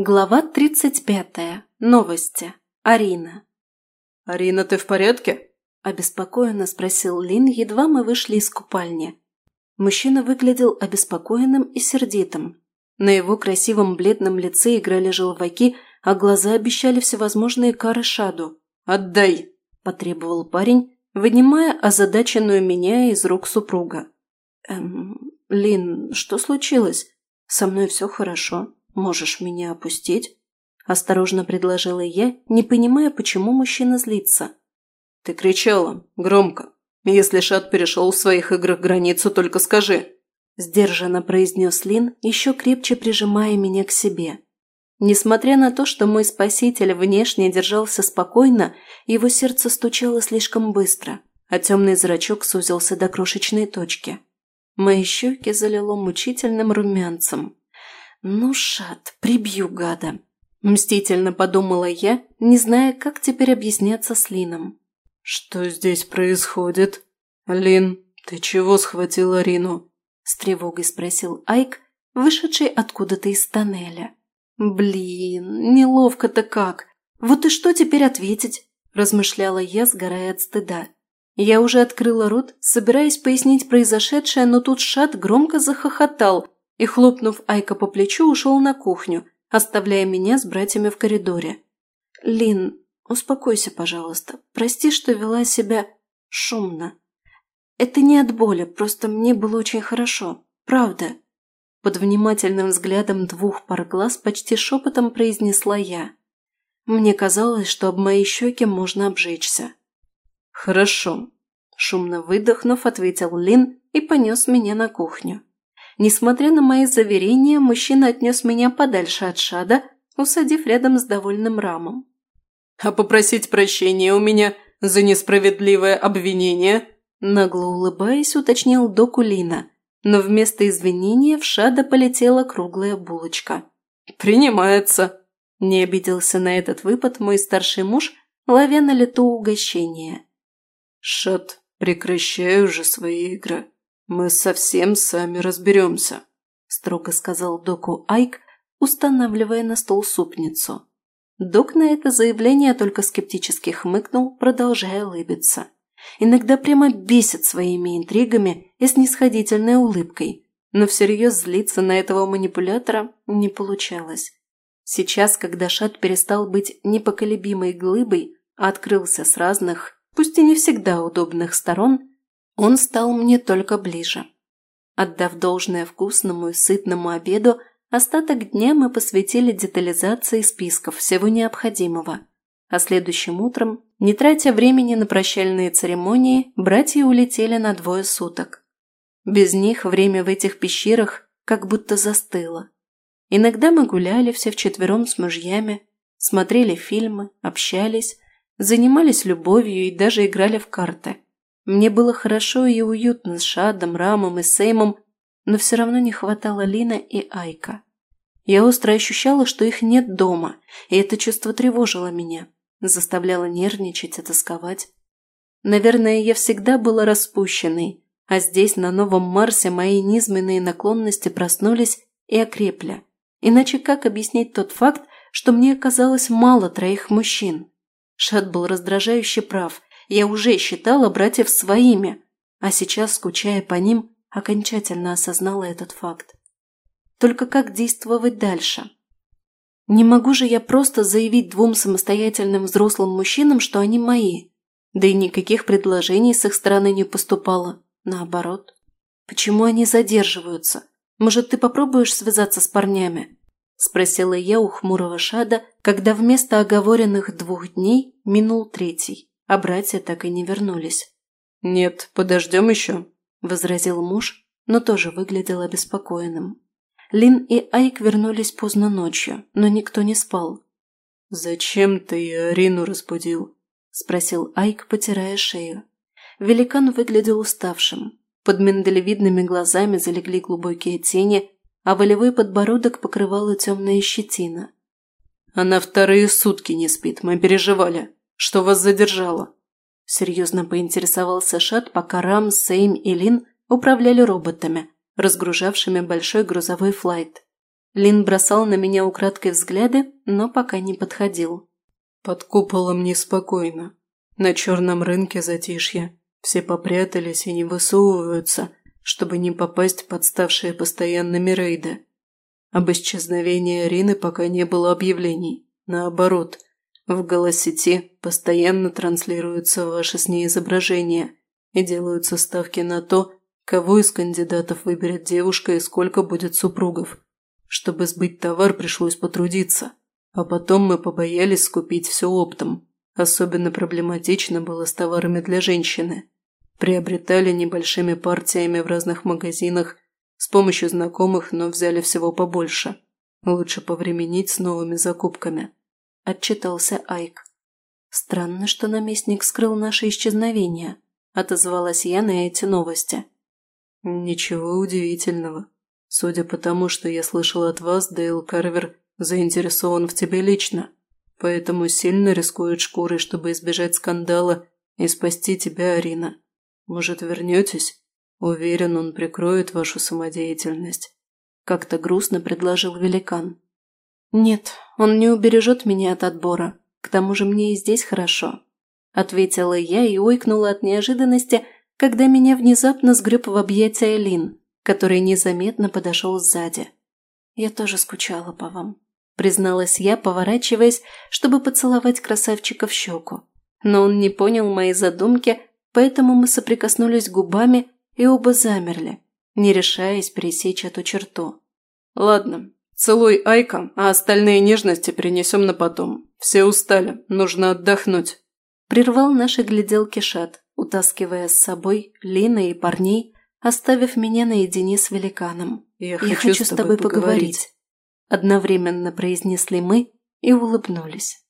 Глава 35. Новости. Арина. «Арина, ты в порядке?» – обеспокоенно спросил Лин, едва мы вышли из купальни. Мужчина выглядел обеспокоенным и сердитым. На его красивом бледном лице играли желваки, а глаза обещали всевозможные кары Шаду. «Отдай!» – потребовал парень, вынимая озадаченную меня из рук супруга. «Эм, Лин, что случилось? Со мной все хорошо». «Можешь меня опустить?» – осторожно предложила я, не понимая, почему мужчина злится. «Ты кричала. Громко. Если Шат перешел в своих играх границу, только скажи!» Сдержанно произнес Лин, еще крепче прижимая меня к себе. Несмотря на то, что мой спаситель внешне держался спокойно, его сердце стучало слишком быстро, а темный зрачок сузился до крошечной точки. Мои щеки залило мучительным румянцем. «Ну, шат, прибью гада!» Мстительно подумала я, не зная, как теперь объясняться с Лином. «Что здесь происходит? Лин, ты чего схватила Рину?» С тревогой спросил Айк, вышедший откуда-то из тоннеля. «Блин, неловко-то как! Вот и что теперь ответить?» размышляла я, сгорая от стыда. Я уже открыла рот, собираясь пояснить произошедшее, но тут Шат громко захохотал – и, хлопнув Айка по плечу, ушел на кухню, оставляя меня с братьями в коридоре. «Лин, успокойся, пожалуйста. Прости, что вела себя шумно. Это не от боли, просто мне было очень хорошо. Правда». Под внимательным взглядом двух пар глаз почти шепотом произнесла я. Мне казалось, что об мои щеки можно обжечься. «Хорошо», – шумно выдохнув, ответил Лин и понес меня на кухню. Несмотря на мои заверения, мужчина отнес меня подальше от Шада, усадив рядом с довольным Рамом. «А попросить прощения у меня за несправедливое обвинение?» Нагло улыбаясь, уточнил Докулина, но вместо извинения в Шада полетела круглая булочка. «Принимается!» Не обиделся на этот выпад мой старший муж, ловя на лету угощение. «Шад, прекращай уже свои игры!» «Мы совсем сами разберемся», – строго сказал доку Айк, устанавливая на стол супницу. Док на это заявление только скептически хмыкнул, продолжая улыбиться. Иногда прямо бесит своими интригами и снисходительной улыбкой, но всерьез злиться на этого манипулятора не получалось. Сейчас, когда Шат перестал быть непоколебимой глыбой, а открылся с разных, пусть и не всегда удобных сторон, он стал мне только ближе. Отдав должное вкусному и сытному обеду, остаток дня мы посвятили детализации списков всего необходимого. А следующим утром, не тратя времени на прощальные церемонии, братья улетели на двое суток. Без них время в этих пещерах как будто застыло. Иногда мы гуляли все вчетвером с мужьями, смотрели фильмы, общались, занимались любовью и даже играли в карты – мне было хорошо и уютно с Шадом, Рамом и Сеймом, но все равно не хватало Лина и Айка. Я остро ощущала, что их нет дома, и это чувство тревожило меня, заставляло нервничать и тосковать. Наверное, я всегда была распущенной, а здесь, на новом Марсе, мои низменные наклонности проснулись и окрепли. Иначе как объяснить тот факт, что мне оказалось мало троих мужчин? Шад был раздражающе прав, я уже считала братьев своими, а сейчас, скучая по ним, окончательно осознала этот факт. Только как действовать дальше? Не могу же я просто заявить двум самостоятельным взрослым мужчинам, что они мои. Да и никаких предложений с их стороны не поступало. Наоборот. Почему они задерживаются? Может, ты попробуешь связаться с парнями? Спросила я у хмурого Шада, когда вместо оговоренных двух дней минул третий а братья так и не вернулись. «Нет, подождем еще», – возразил муж, но тоже выглядел обеспокоенным. Лин и Айк вернулись поздно ночью, но никто не спал. «Зачем ты Арину разбудил?» – спросил Айк, потирая шею. Великан выглядел уставшим. Под миндалевидными глазами залегли глубокие тени, а волевой подбородок покрывала темная щетина. «Она вторые сутки не спит, мы переживали», что вас задержало?» Серьезно поинтересовался Шат, пока Рам, Сейм и Лин управляли роботами, разгружавшими большой грузовой флайт. Лин бросал на меня украдкой взгляды, но пока не подходил. «Под куполом неспокойно. На черном рынке затишье. Все попрятались и не высовываются, чтобы не попасть под ставшие постоянными рейды. Об исчезновении Арины пока не было объявлений. Наоборот, в голосети постоянно транслируются ваши с ней изображения и делаются ставки на то, кого из кандидатов выберет девушка и сколько будет супругов. Чтобы сбыть товар, пришлось потрудиться. А потом мы побоялись скупить все оптом. Особенно проблематично было с товарами для женщины. Приобретали небольшими партиями в разных магазинах с помощью знакомых, но взяли всего побольше. Лучше повременить с новыми закупками. Отчитался Айк. Странно, что наместник скрыл наше исчезновение. Отозвалась я на эти новости. Ничего удивительного. Судя по тому, что я слышал от вас, Дейл Карвер заинтересован в тебе лично поэтому сильно рискует шкурой, чтобы избежать скандала и спасти тебя, Арина. Может, вернетесь? Уверен, он прикроет вашу самодеятельность. Как-то грустно предложил великан. Нет, он не убережет меня от отбора. К тому же мне и здесь хорошо. Ответила я и ойкнула от неожиданности, когда меня внезапно сгреб в объятия Лин, который незаметно подошел сзади. Я тоже скучала по вам призналась я, поворачиваясь, чтобы поцеловать красавчика в щеку. Но он не понял моей задумки, поэтому мы соприкоснулись губами и оба замерли, не решаясь пересечь эту черту. «Ладно, целуй Айка, а остальные нежности перенесем на потом. Все устали, нужно отдохнуть». Прервал наши гляделки Шат, утаскивая с собой Лина и парней, оставив меня наедине с великаном. «Я, Я хочу, хочу с тобой поговорить». поговорить Одновременно произнесли мы и улыбнулись.